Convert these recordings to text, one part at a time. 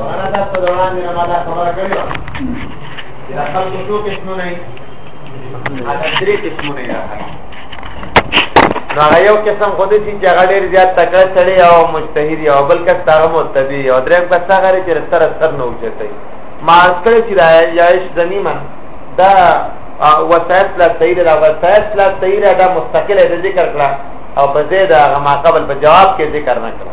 مولانا دا څه دوران دی ما دا خبره کړې و چې دا خلکو څو قسمونه یې دا درې قسمونه یې راغلي نو هغه یو قسم خو دې چې هغه ډېر زیات تکړه سړی او مجتهد او بل کس هغه متبي او درېم کس هغه لري چې سر سر نه وچتای ما کړ چې دا یایش زنیمن دا وسایت لا صحیح دا وسایت لا صحیح دا مستقله ذکر کړه او په زید هغه ما قبل په جواب کې ذکر نه کړه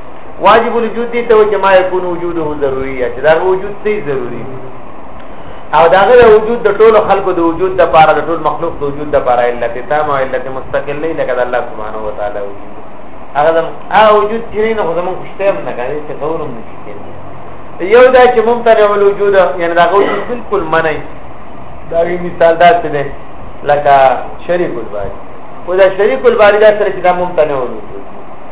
واجب الوجود دي ته چې ما يكون وجوده ضروري چې دا وجود سي ضروري او دا غره وجود د ټولو خلقو د وجود د پاره د ټول مخلوق د وجود د پاره علت تام او علت مستقل نه لکه الله سبحانه و تعالی وجود هغه د هغه وجود چې نه خو زمون خوشته هم نه کوي چې غورم نشي یو دا چې ممتنع الوجود یعنی دا غوړي بالکل منای دا وی مثال دا څه دی لکه شریک الباری او دا شریک الباری دا سره چې دا ممتنع الوجود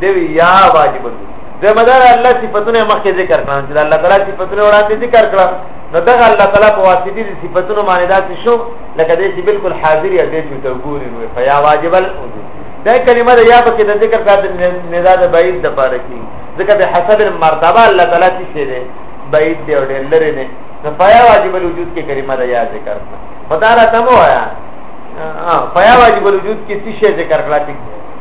دی یا واجب دی زمدار الله صفاتونه مخکې ذکر کړل چې الله تعالی صفاتونه وړاندې ذکر کړل نو دغه الله تعالی په واسطه دي صفاتونه باندې داسې شو لکه دې چې بالکل حاضر یا دې چې تګوري نو فیا واجب الوجود دا کلمه یا په کې د ذکر کار د نزاد بعید د پاره کې ځکه د حسب مرتبه الله تعالی چې شه دې بعید دی او ډېر لري نه نو فیا واجب الوجود کې کلمه د یا ذکر خدا را تمو آیا فیا واجب الوجود کې څه ذکر کړل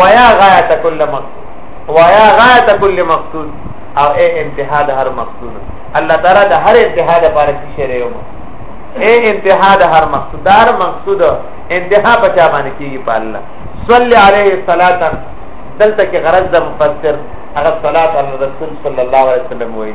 ويا غايه كل مقصود ويا غايه كل مقصود او اي انتها د هر مقصود الله تعالی د هر انتها د پاره شي شری یو اي انتها د هر مقصود دار مقصود انتها پچا باندې کیږي په الله صلی علیه الصلاۃ دلته کې غرض د مفسر هغه صلات علی رسول صلی الله علیه وسلم وایي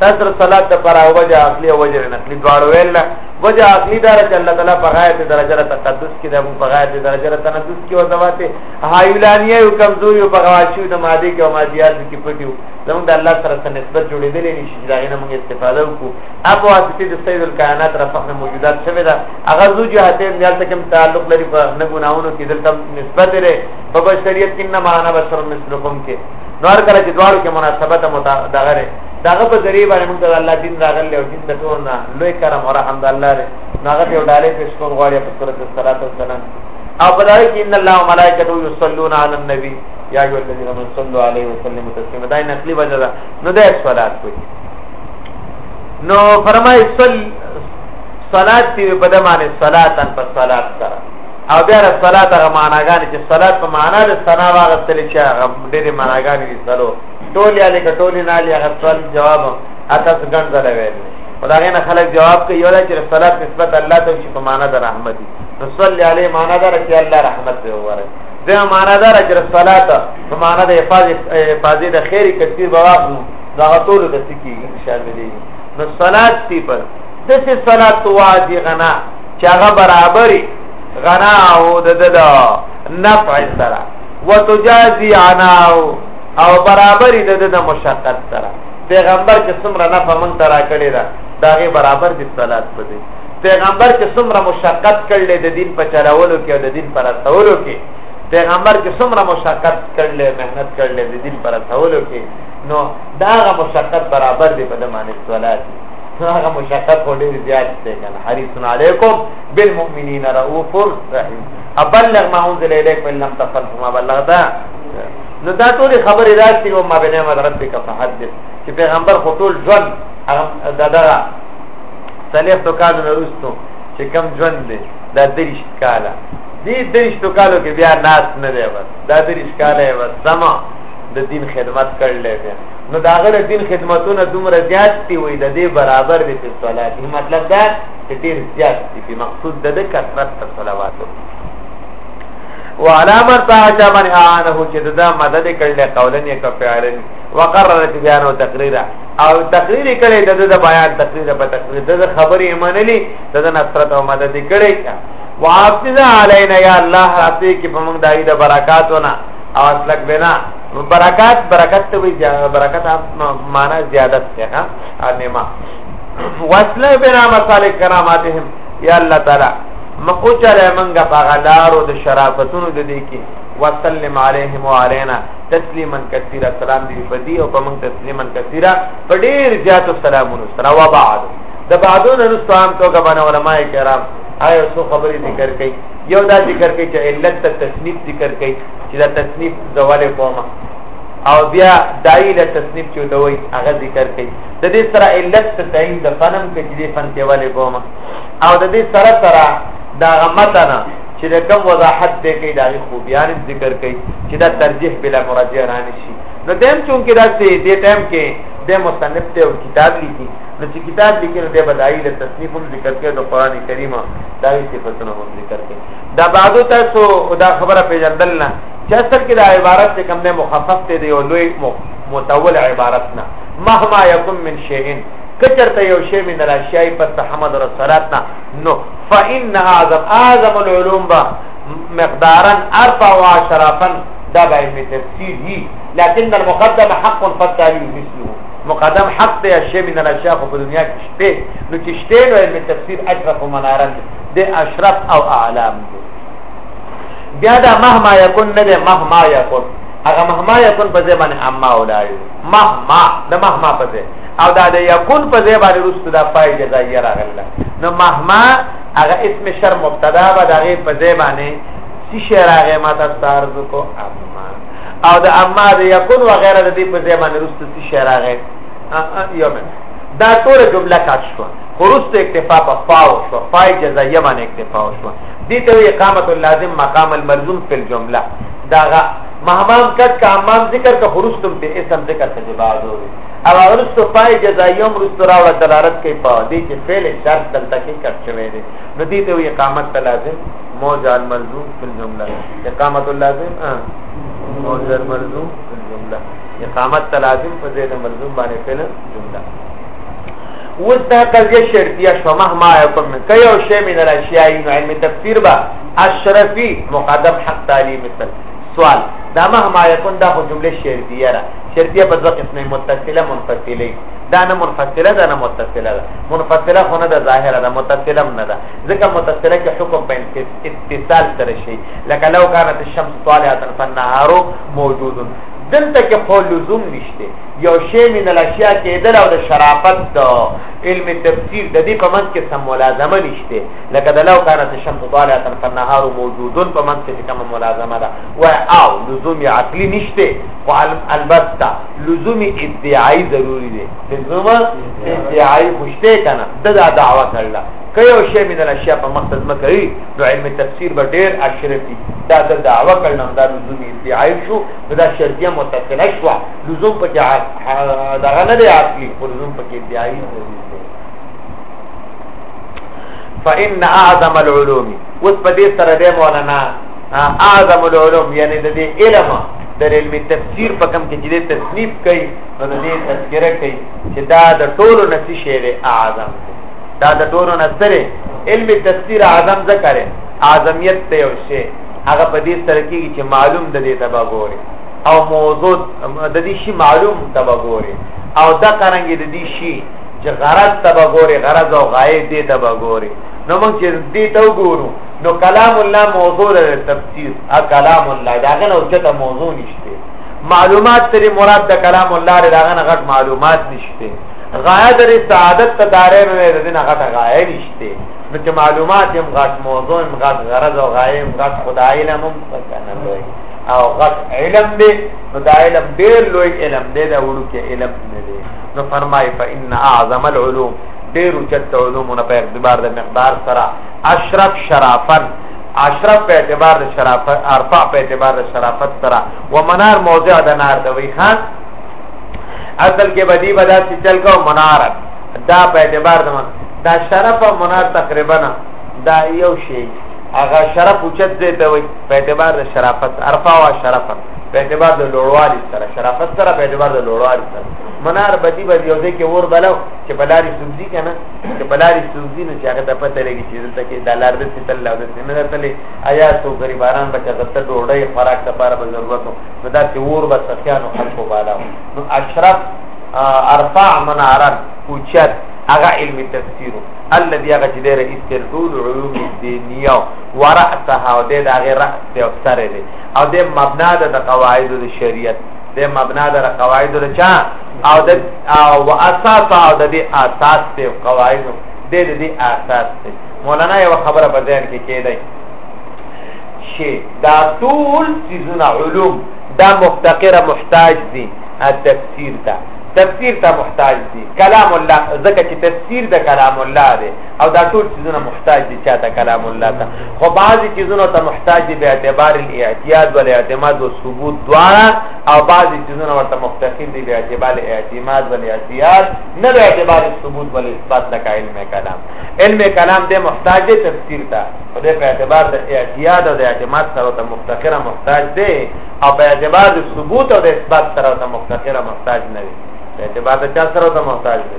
تاسو صلات د پر اوجه عقلی او وجه نقلی دواړو ویل وجه عقلی دار چې الله تعالی په غایت درجه را تقدس کې د په غایت درجه را تنقص کې او ذواته هایولانی او کمزوري او بغواشي د ماده کې او مادیات کې پټیو زموږ د الله سره سره نسبت جوړېدل نه شي دا نه موږ استفاده وکړو اپ واسطه د سید الکائنات را فهم موجودات شوه دا هغه زو جهته نه تل کوم تعلق لري په نه ګناونو کې دلته نسبت لري په بشریت کې نه معنا بشر مثلکم کې نور کله چې دوار کې مناسبت متدغره داغه په ذریعہ باندې موږ ته الله دین راغلی او دین د ټول نه لوی کرم او رحم د الله لري هغه یو ډالې پیش کوم غواړي په سورۃ الصلات والسلام او بلای کې ان الله ملائکته یصلون علی النبی یا ایو الذین آمنوا صلوا علیه وسلم تسلیما دا نقلی وجه ده نو د صلات کوي نو فرمای صل صلات دی په د معنی صلاتن په صلات سره او بیا را صلات هغه معناګان چې صلات په معنا د ثنا واغستل چې هغه ډېر معناګان دي سلو ټول یا لکه ټول نه لیا هر سوال جواب اته څنګه ځله ویل خدای نه خلک جواب کوي یو چې صلات نسبت الله ته چې په معنا د رحمت دي صلی علی معنا دا چې الله رحمت دی وره دا معنا دا چې صلات په معنا د حفاظت حفاظت د خیر کثیر بواخو دا ټول د سکی شامل دي نو صلات تی پر د څه صلات واجی غنا چې هغه برابرې غنا او د د نفع سره وتجازي عناو او برابرې د د مشقت سره پیغمبر چې څومره نفع مونږ ته را کړې ده دا غي برابر دي صلات په دې پیغمبر چې څومره مشقت کړل د دین په چلولو کې او د دین پر رسولو کې پیغمبر چې څومره مشقت کړل مهنت کړل د دین پر رسولو کې نو دا غ مشقت برابر دي په دمانه صلات هغه مشقت خو ډیر زیات دی کنه حریص علیکم بالمؤمنین رؤوف رحیم ابلغ ما انزل الیک من لم تفعل فما بلغت نو دا ټول خبرې راځي او ما بنه مر ربک فحدث چې پیغمبر خو ټول ژوند دا دغه سلیف تو کال نه رسو چې کم ژوند دی دا دریش کاله دې دریش تو کالو کې بیا ناس نه دی بس دا دریش کاله بس سما د دین خدمت کړل دی نو دا غره دین خدمتونه دومره زیات دی وای د دې برابر دي په صلات مطلب دا چې ډیر زیات دي مقصود د کثرت صلواتو وعلامت باچا من اعانه چې دا مدد کړل قولن یک فعلن وقررت بیان او تقریر او تقریر کړي د د بیان تقریر په تقریر د خبرې منلې د نصرت او مدد کړي واعطنا علینا یا الله راته کې په موږ دای د برکاتونه او اسلک بنا برکات برکت ته وی برکت معنا زیادت ته ها انما وصله بنا مصالح کراماتهم یا الله تعالی ما او چاله منګه په غلارو د شرافتونو د دې کې وسلم علیهم وعلینا تسلیما کثیرا سلام دی په دې او په موږ تسلیما کثیرا په ډیر زیات سلامونو سره و بعد د بعدو نن سلام توګه باندې علما کرام آیا څو خبرې ذکر کړي یو دا ذکر کړي چې علت ته تصنیف ذکر کړي چې دا تصنیف زواله قومه او بیا دای له تصنیف چې دوی هغه ذکر کړي د دې سره علت ته تعین د فنم کې چې فن کې والے قومه او د دې سره سره دا غمتنه چې د کم وضاحت به کوي دا خوبيان ذکر کوي چې دا ترجیح بلا مراجعه رانه شي نو دیم چون کې دا سي دې ټایم کې د مصنف ته او کتاب لیکي نو چې کتاب لیکي نو د بدایي د تصنیف هم ذکر کوي د قران کریم دا یې صفاتونه هم ذکر کوي دا بعدو تاسو دا خبره پیژندل نه چې اصل کې دا عبارت ته کم نه مخفف ته دی او لوی متول عبارت نه مهما یکم من شیئن که چرته یو شی من الاشیاء پس د حمد او صلات نه نو فإن اعظم اعظم العلوم با مقدارا ارفع و شرفا دا به ابن تفسیر هی لكن المقدم حق فالتالي مثله مقدم حق دی شی من الاشیاء په دنیا کې شته نو چې شته نو ابن تفسیر اشرف و منارا دی اشرف او اعلام دی بیا دا مهما یکن نه ده مهما یکن هغه مهما یکن په ځای باندې اما ولاړ مهما د مهما په ځای او دا د یکون په ځای باندې رسته دا پای جزایه راغله نو مهما هغه اسم شر مبتدا به دغه په ځای باندې سی شعر هغه ما تاسو ته عرض کو اما او د اما د یکون و غیره د دې په ځای باندې رسته سی شعر هغه یو من دا ټول جمله کاټ شو خروست اکتفا په فاو شو فای جزایه باندې اکتفا شو دي ته اقامت اللازم مقام الملزوم فی الجمله دا مهمام کټ کا امام ذکر کا خرستم په اسم ذکر ته جواب وي او ورستو پای جزایوم رستو راوړه دلالت کوي په دې چې فعل شرط دلته کې کټ شوی دی نو دې ته وي اقامت لازم موجع الملزوم فی الجمله اقامت اللازم موجع الملزوم فی الجمله اقامت لازم په ځای د ملزوم باندې فعل جمله اوس دا قضیه شرطیه شو مهما یکم کيو شی من الاشیاء علم تفسیر با اشرفی مقدم حق تعلیم مثل سوال دا مهما یکون دا خو جمله شرطیه را شرطیه په دوه قسمه متصله منفصله دا نه منفصله دا نه متصله ده منفصله خو نه ده ظاهره ده متصله نه ده ځکه متصله کې حکم په اتصال سره شي لکه لو كانت الشمس طالعه فالنهار موجود دلته کې خو لزوم نشته یو شی من الاشیاء کې دل او د شرافت د علم تفسیر د دې په منځ کې سم ملازمه نشته لکه د لو کانت الشمس طالعه فالنهار موجود په منځ کې کومه ملازمه ده و او لزوم عقلی نشته خو البته لزوم ادعای ضروری دی لزوم ادعای خوشته کنه دا دعوا کړل که یو شی من الاشیاء په مقصد مکري نو علم تفسیر به ډیر اشرفي دا د دعوا کړنه دا لزوم ادعای شو دا شرطیه متصله شو لزوم په دغه نه دی عقلی لزوم په ادعای ضروری فإن أعظم العلوم اوس په دې سره دی مولانا اعظم العلوم یعنی د دې علم د علم تفسیر په کوم کې چې تصنیف کوي نو د دې تذکرہ کوي چې دا د ټولو نسی شعر اعظم دا د ټولو نسره علم تفسیر اعظم ذکر اعظمیت ته یو شی هغه په دې سره کې چې معلوم د دې تبا ګوري او موضوع د دې شی معلوم تبا ګوري او دا قرانګي د دې شی چې غرض ته به ګوري غرض او غایې دې ته به ګوري نو موږ چې دې ته وګورو نو کلام الله موضوع ده تفسیر ا کلام الله داغه نو چې ته موضوع نشته معلومات تری مراد د کلام الله داغه نه غټ معلومات نشته غایه د سعادت ته دارې نه ده نه غټه غایې نشته نو چې معلومات هم غټ موضوع هم غټ غرض او غایې هم غټ خدای علم هم پکې نه وي او غټ علم دی نو دا علم ډیر لوی علم دی دا وړو کې علم نه دی نو فرمای فإن اعظم العلوم ډیر چت علوم نه په اعتبار د مقدار سره اشرف شرافن اشرف په اعتبار د شرافت ارفع په اعتبار د شرافت سره و منار موضع د نار د وی خان اصل کې بدی بدا چې چل کو منار دا په اعتبار د دا شرف او منار تقریبا دا یو شی هغه شرف اوچت دی ته وي په اعتبار د شرافت ارفع او شرفت په اعتبار د لوړوالي سره شرافت سره په اعتبار د لوړوالي سره منار بدی به یو ځای کې ور بلو چې بلاري سبزي کنه چې بلاري سبزي نو چې هغه ته پته لګي چې دلته کې د لار د ستل لا د سینه تلې آیا څو غریبانان بچا دته ډوډۍ خوراک لپاره به ضرورت نو دا چې ور به سخیانو خلکو بالا نو اشرف ارفع منارا کوچت هغه علم تفسیر الذي هغه چې د رئیس تر ټول علوم دینیه ورأسها او د هغه رأس او سره دی او د مبنا د قواعد د شریعت د مبنا د قواعد د چا او د او اساس او د دې اساس ته قواعد د دې اساس ته مولانا یو خبره په ذهن کې کېدای شي دا ټول سيزونه علوم دا مفتقره محتاج دي تفسیر ته تفسیر ته محتاج دي کلام الله ځکه چې تفسیر د کلام الله دی او دا ټول چیزونه محتاج دي چاته کلام الله ته خو بعضی چیزونه ته محتاج دي به اعتبار الاعتیاد ول اعتماد او ثبوت دواړه او بعضی چیزونه ورته مختصر دي به اعتبار الاعتماد ول اعتیاد نه به اعتبار ثبوت ول اثبات لکه علم کلام علم کلام ته محتاج دي تفسیر ته او د اعتبار د اعتیاد او د اعتماد سره ته مختصر محتاج دي او په اعتبار د ثبوت او د اثبات سره ته مختصر محتاج نه وي اعتبار د چا سره ته محتاج دي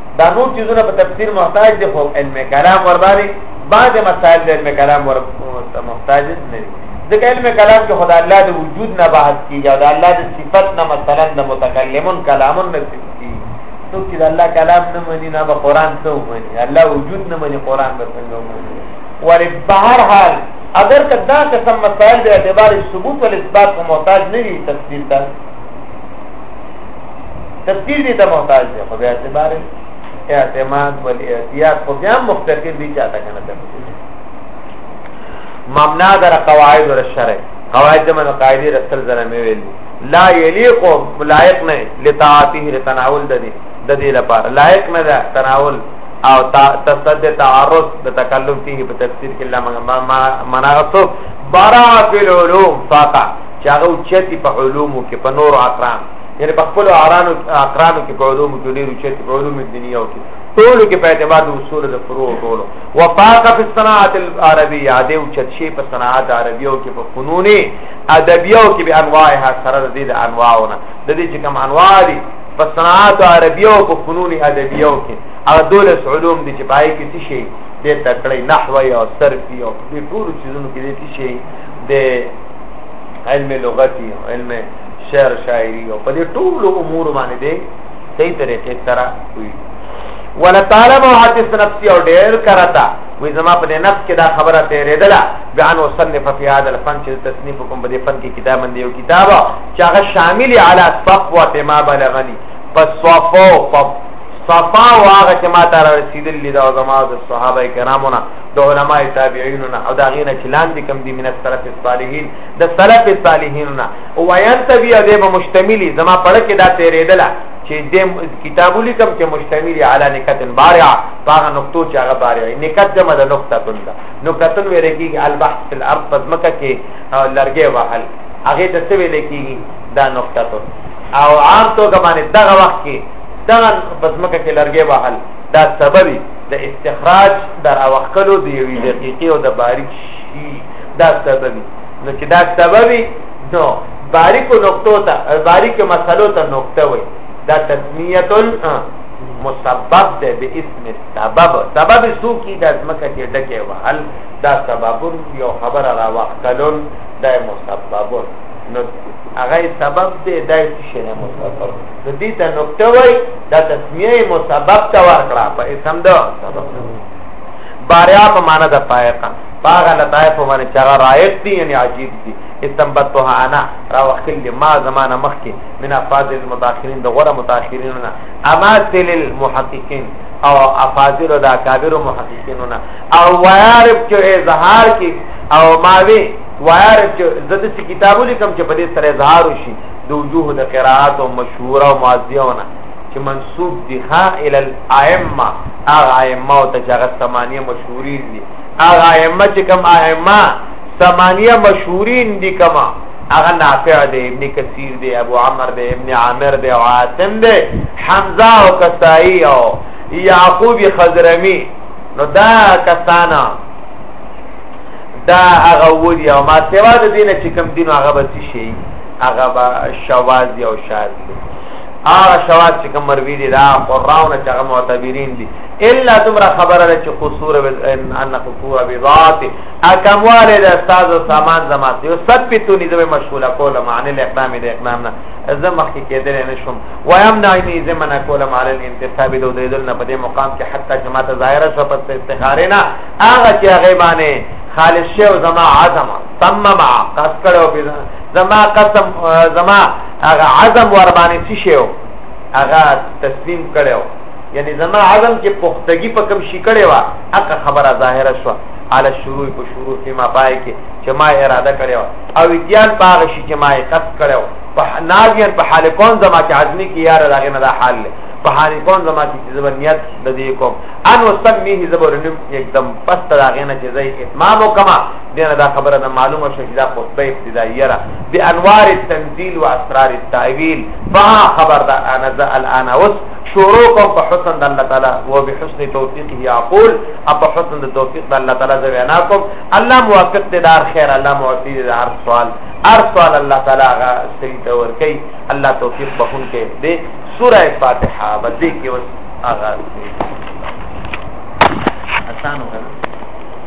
دا نور چیزونه په تفسیر محتاج دي خو علم کلام ورباري بعض مسائل د علم کلام ور محتاج نه دي ځکه علم کلام کې خدای الله د وجود نه بحث کیږي او د الله د صفت نه مثلا د متکلمون کلامون نه کیږي نو چې د الله کلام نه مني نه به قران ته ومني الله وجود نه مني قران به څنګه ومني ولې بهر حال اگر کدا قسم مسائل د اعتبار ثبوت او اثبات کو محتاج نه دي تفسیر ته تفسیر دې ته محتاج دی خو بیا اعتبار اعتماد ول اعتیاد خو بیا مختصر دي چاته کنه تفسیر ممنا در قواعد ور شرع قواعد من قاعده رسل زره مې ویل لا یلیق لایق نه لتاعته لتناول د دې د دې لپاره لایق نه ده تناول او تصد تعرض د تکلم فيه په تفسیر کې الله مناغتو برا فی العلوم فاقا چې هغه چتی په علومو کې په نور اقران یعنی په خپل اقرانو اقرانو کې په علومو کې ډېر چتی په علوم دنیا کې ټول کې په اعتبار د اصول د فروع ټول وفاق فی الصناعت العربیه د چت شی په صناعت عربیو کې په فنون ادبیو کې به انواعها سره د دې د انواعونه د دې چې کوم انواع دي په صناعت عربیو په فنون ادبیو کې هغه دولس علوم دي چې پای کې څه شي د تکړه نحوی او صرفی او د ټول چیزونو کې دي څه شي د علم لغتي علم شعر شاعري او په دې ټولو امور باندې دې صحیح طریقې سره وي ولا تعالی مو حدیث نفسي او ډېر کرتا وې زما په نفس کې دا خبره تیرېدله بیان وصنف فی هذا الفن چې تصنیف کوم په دې فن کې کتاب باندې یو کتاب چې هغه شامل علی صفوه ما بلغنی پس صفو صفا واغه چې ما ته رسیدلې دا زما د صحابه کرامو نه د علماء تابعین نه او دا غینه چې لاندې کم دي من السلف الصالحین د سلف الصالحین نه او ویان تبي دې به مشتملی زما پړه کې دا تیرېدله چې د کتابو لیکم کې مشتملی علی نکتن بارع هغه نقطو چې هغه بارع نکت جمع د نقطه تون ده نقطن ویل کېږي البحث فی الارض پزمکه کې لرګې وهل هغه د څه ویل کېږي دا نقطه تون او عام توګه باندې دغه وخت کې دغه پزمکه کې لرګې وهل دا سببي د استخراج د راوخلو د یوې دقیقې او د باریک شي دا سببي نو چې دا سببي نو باریکو نقطو ته باریکو مسلو ته نقطه وي دا تسمیه مسبب ده به اسم سبب سبب سو کی د ازمکه چې ډکه وحل دا سبب یو خبر را وختلون دا مسبب نو هغه سبب دی دا چې نه مسبب د دې ته نقطه وای دا تسمیه مسبب ته ورکړه په اسم ده باریا په معنا د فائقه باغه لطائف په معنا چغه رایت دي یعنی عجیب دي استنبطها انا را وکل ما زمانه مخکې من افاضل المتاخرین د غره متاخرین نه اماثل المحققین او افاضل د اکابر محققین نه او ویارب چې اظهار کې او ماوی ویارب چې زده کتابو لیکم چې په دې سره اظهار وشي د وجوه د قراءات او مشهوره او ماضیونه چې منسوب دي ها ال الائمه هغه ائمه او تجارت ثمانیه مشهورین دي هغه ائمه چې کوم ائمه ثمانیه مشهورین دي کما هغه نافع دی ابن کثیر دی ابو عمر دی ابن عامر دی او عاصم دی حمزه او کسائی او یعقوب خضرمی نو دا کسانا دا هغه ودی او ما سوا د دینه چې کوم دین هغه به شي هغه با شواز او شاذ دي هغه شواز چې کوم مروی دي دا قراونه چې هغه معتبرین دي الا تمرا خبره ده چې قصور ان قصور بذات اکموال د استاد او سامان زما یو ثبتونی زما مشغوله کوله معنی له اقدام د اقدام نه زما مخکې کېدل نه شم ويمنعني زما نه کوله معنی الانتساب د دریدل نه په دې مقام کې حتی جماعت ظاهره شو په استخاره نه هغه چې هغه باندې خالص شه او زما عظمه تمما قص کړو په زما قسم زما هغه عزم ور باندې څه شیو هغه تسلیم کړو یعنی زما عزم چې پختګي په کوم شي کړي وا هغه خبره ظاهره شو على الشروع په شروع کې ما پای کې چې ما اراده کړو او اتیان پاغ شي چې ما قص کړو په ناګین په حال کون زما چې عزمي کې یار داغه نه دا حال له په حال کون زما چې زبر نیت د دې کوم ان وسمیه زبر نم یکدم پس تراغه نه چې زې اتمام وکما دینه دا خبره ده معلومه شو چې دا خطبه ابتدائیه را بانوار التنزيل واسرار التاويل فها خبر ده انا ذا الان اوس شروع کوم په حسن د الله تعالی او به حسن توفیق یعقول اپ حسن د توفیق د الله تعالی زوی انا کوم الله موافق دې دار خیر الله موافق دې دار سوال ار سوال الله تعالی هغه صحیح ته ور کوي الله توفیق به هم کې دې سوره فاتحه باندې کې اوس هغه اسانو